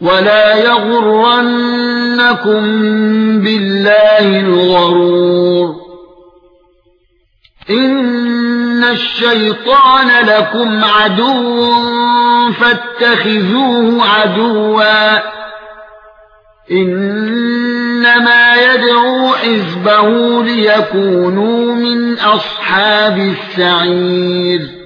وَلَا يَغُرَّنَّكُم بِاللَّهِ الْغَرُورُ إِنَّ الشَّيْطَانَ لَكُمْ عَدُوٌّ فَاتَّخِذُوهُ عَدُوًّا إِنَّمَا يَدْعُو حِزْبَهُ لِيَكُونُوا مِنْ أَصْحَابِ السَّعِيرِ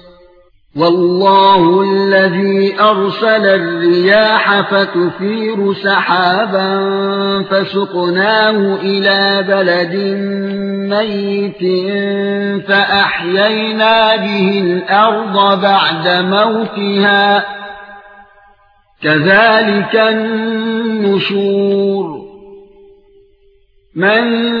والله الذي أرسل الرياح فتثير سحابا فسقناه إلى بلد ميت فأحيينا به الأرض بعد موتها. كذلك النشور. من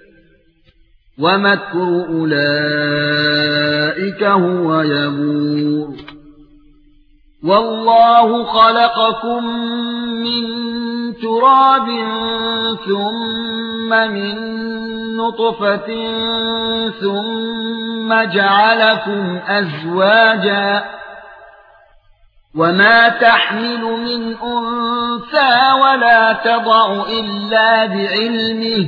ومكر اولئك هو يبور والله خلقكم من تراب ثم من نطفه ثم جعلكم ازواجا وما تحمل من انثى ولا تضع الا بعلمه